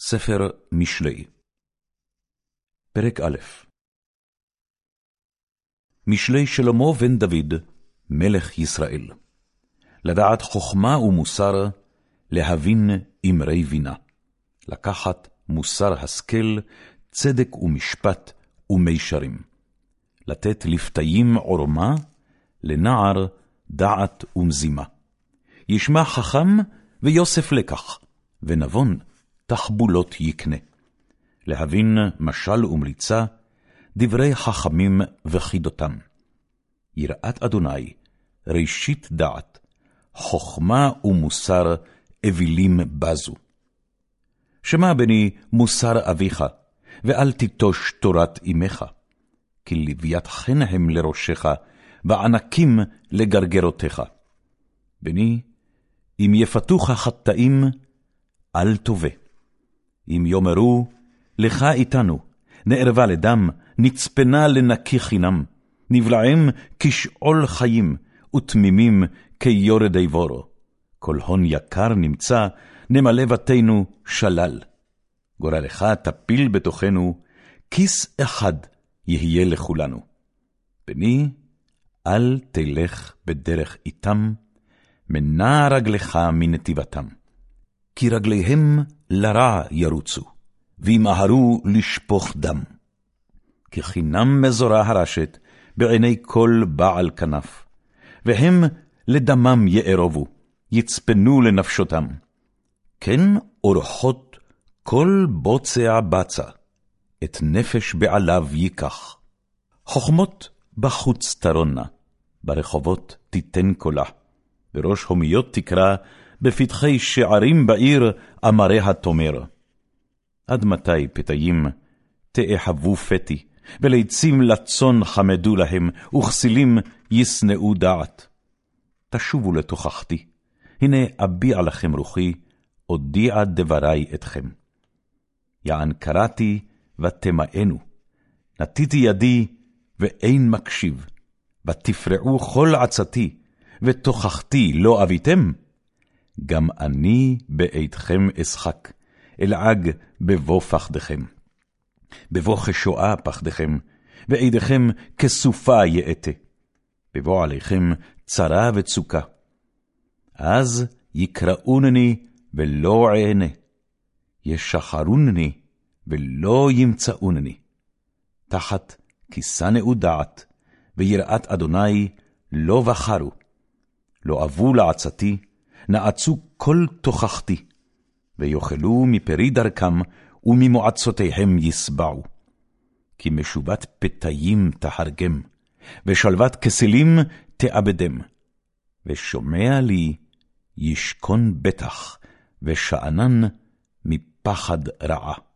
ספר משלי פרק א' משלי שלמה בן דוד, מלך ישראל. לדעת חכמה ומוסר, להבין אמרי בינה. לקחת מוסר השכל, צדק ומשפט ומישרים. לתת לפתאים עורמה, לנער דעת ומזימה. ישמע חכם ויוסף לקח, ונבון תחבולות יקנה. להבין משל ומליצה, דברי חכמים וחידותם. יראת אדוני, ראשית דעת, חכמה ומוסר אווילים בזו. שמע בני מוסר אביך, ואל תיטוש תורת אמך, כי לוויית חן הם לראשך, וענקים לגרגרותיך. בני, אם יפתוך חטאים, אל תובא. אם יאמרו, לך איתנו, נערבה לדם, נצפנה לנקי חינם, נבלעים כשאול חיים, ותמימים כיורדי בורו. כל הון יקר נמצא, נמלא בתינו שלל. גורלך תפיל בתוכנו, כיס אחד יהיה לכולנו. בני, אל תלך בדרך איתם, מנע רגלך מנתיבתם. כי רגליהם לרע ירוצו, וימהרו לשפוך דם. כי חינם מזורה הרשת בעיני כל בעל כנף, והם לדמם יארובו, יצפנו לנפשותם. כן אורחות כל בוצע בצע, את נפש בעליו ייקח. חכמות בחוץ תרונה, ברחובות תיתן קולה, בראש הומיות תקרא, בפתחי שערים בעיר אמריה תאמר. עד מתי פתאים תאהבו פתי, וליצים לצאן חמדו להם, וכסילים ישנאו דעת. תשובו לתוכחתי, הנה אביע לכם רוחי, אודיע דברי אתכם. יען קראתי ותמאנו, נטיתי ידי ואין מקשיב, ותפרעו כל עצתי, ותוכחתי לא אביתם? גם אני בעדכם אשחק, אלעג בבוא פחדכם. בבוא כשואה פחדכם, ועדיכם כסופה יאטה. בבוא עליכם צרה וצוקה. אז יקראונני ולא אענה, ישחרונני ולא ימצאונני. תחת כיסנאו דעת, ויראת אדוני לא בחרו. לא אבו לעצתי, נעצו כל תוכחתי, ויאכלו מפרי דרכם, וממועצותיהם יסבעו. כי משובת פתאים תהרגם, ושלוות כסילים תאבדם. ושומע לי ישכון בטח, ושאנן מפחד רעה.